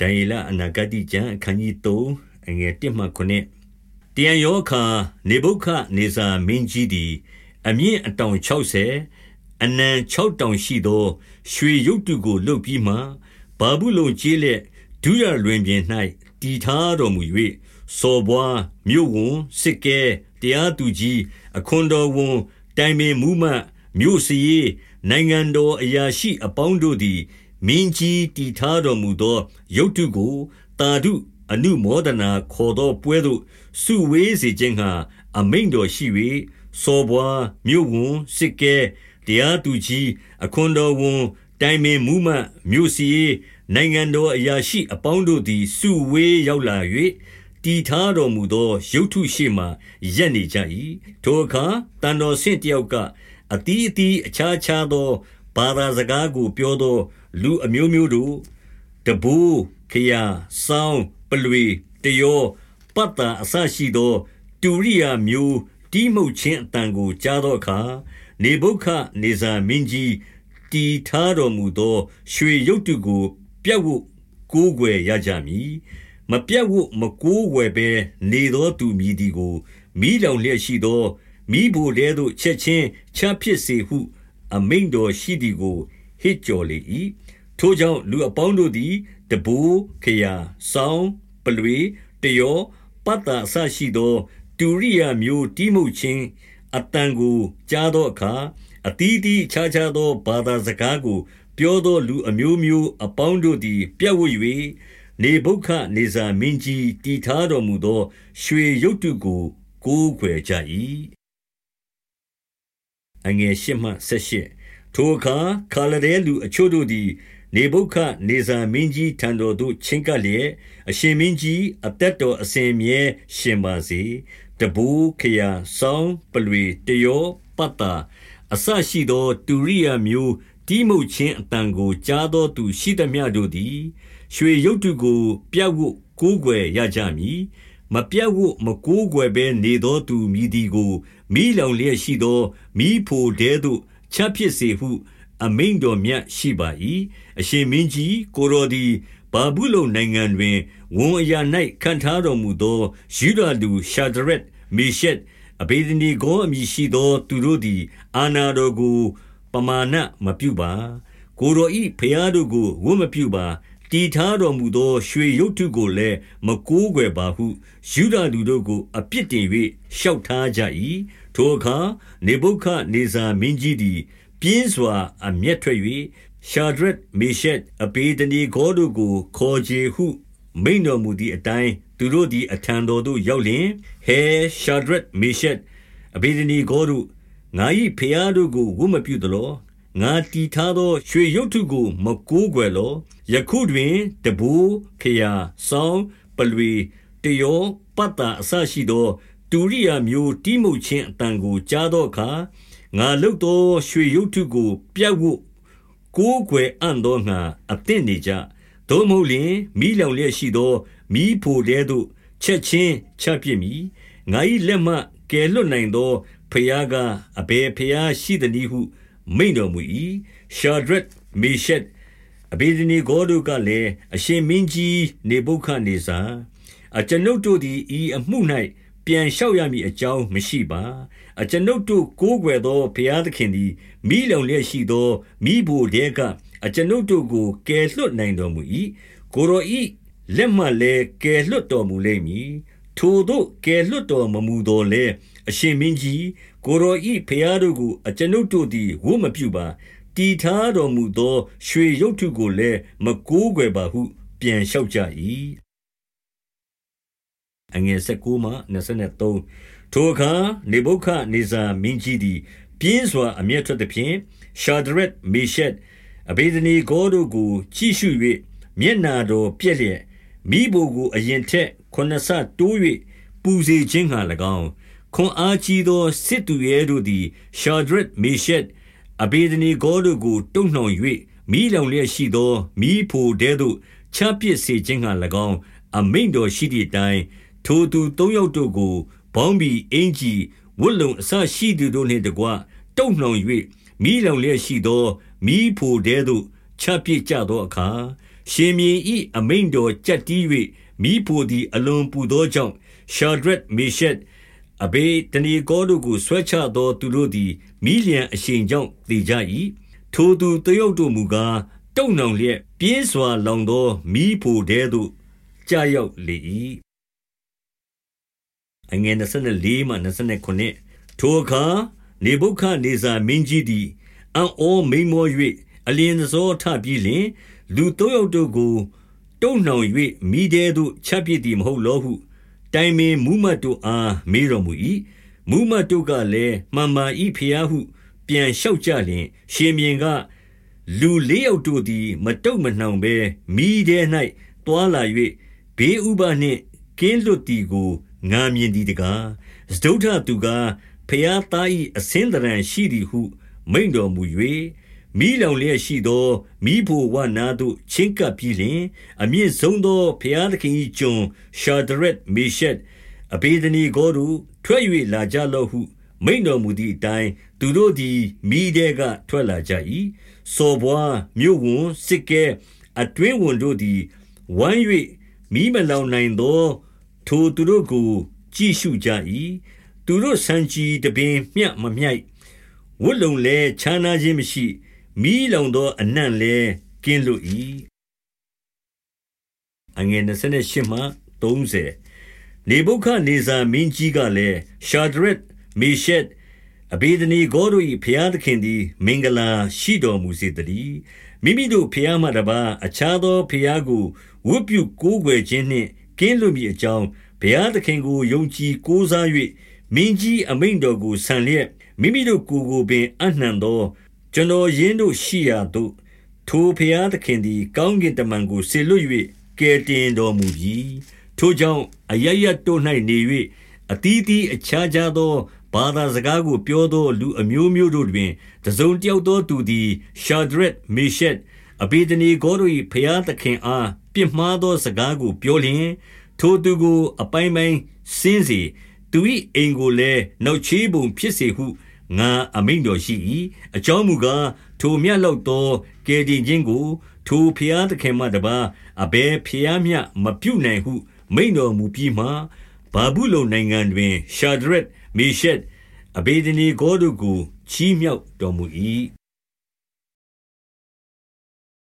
ဒံယေလအနာဂတိကျမ်းအခန်းကြီး3အငယ်1မှ9တယံယောခာနေဘုခနေဇာမင်းကြီးသည် အမြင့်အတောင်60အနံ6တောင်ရှိသော ရွှေရုပ်တုကိုလုပ်ပြီးမှဘာဘူးလုံကျေးလက်ဒုရလွင်ပြင်၌တည်ထားတော်မူ၍စော်ဘွားမြို့ဝန်စစ်ကဲတရားသူကြီးအခွန်တော်ဝန်တိုင်ပင်မူမှမြို့စည်းနိုင်ငံတော်အရာရှိအပေါင်းတို့သည် မင်းကြီးတည်ထားတော်မူသော ရုပ်တုကိုတာဓုအနုမောဒနာခေါ်သောပွဲသို့စုဝေးစေခြင်းငှါအမိန့်တော်ရှိ၍စော်ဘွားမြို့ဝန်စစ်ကဲတရားသူကြီးအခွန်တော်ဝန်တိုင်ပင်မူမှမြို့စည်းနိုင်ငံတော်အရာရှိအပေါင်းတို့သည်စုဝေးရောက်လာ၍တည်ထားတော်မူသောရုပ်ထုရှေ့မှရပ်နေကြ၏ထိုအခါတန်တော်ဆင့်တယောက်ကအတီးအတီးအခြားခြားသော ဘာသာစကားကို ပြောသော လူအမျိုးမျိုးတို့တဘူခရာ စောင်းပလွေ တယော ပတ်တာအဆရှိသောတူရိယာမျိုးတီးမှုတ်ခြင်းအတန်ကို ကြားသောအခါ နေဘုခနေဇာမင်းကြီး တည်ထားတော်မူသော ရွှေရုပ်တုကို ပြတ်ဝတ်ကိုးကွယ်ရကြမည် မပြတ်ဝတ်မကိုးကွယ်ဘဲ နေသောသူမည်ဒီကိုမိလောင်လျက်ရှိသောမိဘတဲသို့ ချက်ချင်းချဖြစ်စေဟု အမိန်တော်ရှိသည်ကို ဟစ်ကြော်လေ၏ထိုကြောင့်လူအပေါင်းတို့သည်တဘူခရာ စောင်းပလွေ တယော ပတ်တာအဆရှိသော တူရိယာမျိုးတိမှုတ်ခြင်းအတန်ကို ကြားသောအခါအတီးတီးခြားခြားသော ဘာသာစကားကို ပြောသောလူအမျိုးမျိုးအပေါင်းတို့သည် ပြတ်ဝတ်၍နေဘုခနေဇာမင်းကြီး တည်ထားတော်မူသော ရွှေရုပ်တုကို ကိုးကွယ်ကြ၏ အငယ်၈မှ၁၈ထိုအခါခါလဒဲလူအချို့တို့သည် နေဘုခနေဇာမင်းကြီးထံတော်သို့ချဉ်ကပ်လျက်အရှင်မင်းကြီးအသက်တော်အစဉ်မြဲရှင်ပါစေတဘူခရာဆောင်းပလွေတယောပတ်တာအဆရှိသော တူရိယာမျိုးတီးမှုတ်ခြင်းအတန်ကိုကြားသောသူရှိသမျှတို့သည် ရွှေရုပ်တုကို ပြတ်ဝတ်ကိုးကွယ်ရကြမည်မပြတ်ဝတ်မကိုးကွယ်ဘဲနေသောသူမည်ဒီကို မိလောင်လျက်ရှိသောမိဖို့တဲသို့ချဖြစ်စေဟု အမိန်တော်မြတ်ရှိပါ၏အရှင်မင်းကြီးကိုတော်သည်ဘာဘူးလုံနိုင်ငံတွင်ဝန်အရာ၌ခံထားတော်မူသောယူဒလူရှာဒရက်မေရှက်အဘေဒနီဂောအမည်ရှိသော သူတို့သည် အာနာတော်ကို ပမာဏမပြုပါ ကိုတော်ဤဖျားတို့ကိုဝတ်မပြုပါတည်ထားတော်မူသော ရွှေရုပ်တုကိုလည်းမကိုးကွယ်ပါဟုယူဒလူတို့ကို အပြစ်တင်၍ရှောက်ထားကြ၏ ထိုအခါ နေဘုခနေဇာမင်းကြီးသည် ပြင်းစွာ အမျက်ထွက်၍ရှာဒရက် မေရှက်အပေတနီဂေါတို့ကို ခေါ်ခြေဟု မိန်တော်မူသည့်အတိုင်း သူတို့သည် အထံတော်သို့ ရောက်လျင်ဟဲရှာဒရက် မေရှက်အဘေဒနီဂေါတို့ ငါ၏ဖျားတို့ကို ဝတ်မပြုသလော ငါတီထားသော ရွှေရုပ်ထုကို မကိုးကွယ်လော ယခုတွင်တဘူဖျားဆောင်းပလွေ တယော ပတ်တာအဆရှိသော တူရိယာမျိုးတိမှုတ်ခြင်းအတန်ကိုကြားသောအခါငါလုတ်သောရွှေရုပ်ထုကို ပြတ်ဝတ်ကိုးကွယ်အံ့သောငါအသင့်နေကြသို့မဟုတ်လျှင်မိလောင်လျက်ရှိသောမိဖို့တဲသို့ချက်ချင်းချပြစ်မိငါ၏လက်မှကယ်လွတ်နိုင်သောဖျားကအဘယ်ဖျားရှိသည်ဟု မိန်တော်မူ၏ရှာဒရက်မေရှက်အဘေဒနီဂေါတို့ကလည်းအရှင်မင်းကြီးနေဘုခနေစာအကျွန်ုပ်တို့သည်ဤအမှု၌ ပြန်လျှောက်ရမည်အကြောင်းမရှိပါအကျွန်ုပ်တို့ကိုးကွယ်သောဘုရားသခင်သည်မိလုံလျက်ရှိသောမိဘိုတဲကအကျွန်ုပ်တို့ကိုကယ်လွတ်နိုင်တော်မူ၏ကိုရောဤလက်မှလည်းကယ်လွတ်တော်မူလိမ့်မည်ထိုတို့ကယ်လွတ်တော်မမူတော်လဲအရှင်မင်းကြီးကိုရောဤဖျားတို့ကိုအကျွန်ုပ်တို့သည်ဝတ်မပြုပါတည်ထားတော်မူသော ရွှေရုပ်ထုကိုလည်းမကိုးကွယ်ပါဟု ပြန်လျှောက်ကြ၏ အငယ်19မှ23ထိုအခါနေဘုခနေဇာမင်းကြီးသည် ပြင်းစွာအမျက်ထွက်သည်ဖြင့်ရှာဒရက်မေရှက်အဘေဒနီဂေါတို့ကိုကြည့်ရှု၍မျက်နာတော်ပြက်လျက်မိဘကိုအရင်ထက်ခုနဆတိုး၍ပူစေခြင်းငှာ၎င်းခွန်အားကြီးသောစစ်သူရဲတို့သည်ရှာဒရက်မေရှက်အဘေဒနီဂေါတို့ကိုတုံနှောင်၍မိလောင်လျက်ရှိသောမိဖို့တဲသို့ချပစ်စေခြင်းငှာ၎င်းအမိန်တော်ရှိသည့်အတိုင်း ထိုသူသုံးယောက်တို့ကိုဘောင်းဘီအင်ကြီးဝတ်လုံအဆရှိသူတို့နှင့်တကွတုံနှောင်၍မိလောင်လျက်ရှိသောမိဖို့တဲသို့ချပစ်ကြသောအခါရှင်မြင်းဤအမိန်တော်ကြက်တီး၍မိဖို့သည်အလွန်ပူသောကြောင့်ရှာဒရက်မေရှက်အဘေတနီကောတို့ကိုဆွဲချသောသူတို့သည်မိလျံအရှိန်ကြောင့်တည်ကြ၏ထိုသူတယုတ်တို့မူကားတုံနှောင်လျက်ပြင်းစွာလောင်သောမိဖို့တဲသို့ကြာရောက်လေ၏ အငယ်24မှ29ထိုအခါနေဘုခနေဇာမင်းကြီးသည်အံ့ဩမိန်မော၍အလင်းစောထပြီးလင် လူသုံးယောက်တို့ကိုတုံနှောင်၍မိသေးသို့ချက်ပြစ်သည်မဟုတ်လောဟုတိုင်ပင်မူးမတ်တို့အားမေးတော်မူ၏မူးမတ်တို့ကလည်းမှန်ပါ၏ဖျားဟု ပြန်လျှောက်ကြလျင် ရှင်မြင်းကလူလေးယောက်တို့သည် မတုတ်မနှောင်ဘဲမိသေး၌တွာလာ၍ဘေးဥပါနှင့်ကင်းလွတ်သည်ကို ငာမြင်သည်တကားစဒုထသူကဖျားသား၏အစင်းတရန်ရှိသည်ဟု မိန်တော်မူ၍မိလောင်လျက်ရှိသောမိဖို့ဝနာတို့ချင်းကပ်ပြီးလျှင်အမြင့်ဆုံးသောဘုရားသခင်၏ကျွန်ရှာဒရက်မေရှက်အဘေဒနီကိုတို့ထွက်၍လာကြလော့ဟု မိန်တော်မူသည့်အတိုင်းသူတို့သည်မိတဲ့ကထွက်လာကြ၏စော်ဘွားမြို့ဝန်စစ်ကဲအတွင်းဝန်တို့သည်ဝမ်း၍မိမလောင်နိုင်သော ထိုသူတို့ကို ကြည့်ရှုကြ၏သူတို့ဆံကြီးတပင်မျှမမြိုက်ဝတ်လုံလဲခြားနာခြင်းမရှိမီးလောင်သောအနံ့လဲကင်းလွတ်၏အငယ်28မှ30နေဘုခနေဇာမင်းကြီးကလည်းရှာဒရက်မေရှက်အဘေဒနီဂေါတို့၏ဖျားသခင်သည် မင်္ဂလာရှိတော်မူစေတည်းမိမိတို့ဖျားမှတပါအခြားသောဖျားကိုဝတ်ပြုကိုးကွယ်ခြင်းနှင့် ကင်းလွတ်မည်အကြောင်းဘုရားသခင်ကိုယုံကြည်ကိုးစား၍မင်းကြီးအမိန်တော်ကိုဆံလျက်မိမိတို့ကိုယ်ကိုပင်အနှံသော ကျွန်တော်ရင်းတို့ရှိရာသို့ထိုဘုရားသခင်သည် ကောင်းကင်တမန်ကိုဆေလွတ်၍ကယ်တင်တော်မူပြီးထိုကြောင့်အရရတို့၌နေ၍အတီးတီးအခြားခြားသောဘာသာစကားကိုပြောသောလူအမျိုးမျိုးတို့တွင်တစုံတယောက်သောသူသည်ရှာဒရက်မေရှက် အဘေဒနီဂေါတို့၏ဖျားသခင်အားပြစ်မှားသောစကားကိုပြောလျင်ထိုသူကိုအပိုင်းပိုင်းစင်းစေသူ၏အိမ်ကိုလည်းနောက်ချေးပုံဖြစ်စေဟုငါအမိန့်တော်ရှိ၏အကြောင်းမူကားထိုမြတ်လောက်သောကယ်တင်ခြင်းကို ထိုဖျားသခင်မှတပါအဘယ်ဖျားမျှမပြုနိုင်ဟု မိန့်တော်မူပြီးမှဘာဘူးလုံနိုင်ငံတွင် ရှာဒရက်မေရှက်အဘေဒနီဂေါတို့ကိုချီးမြှောက်တော်မူ၏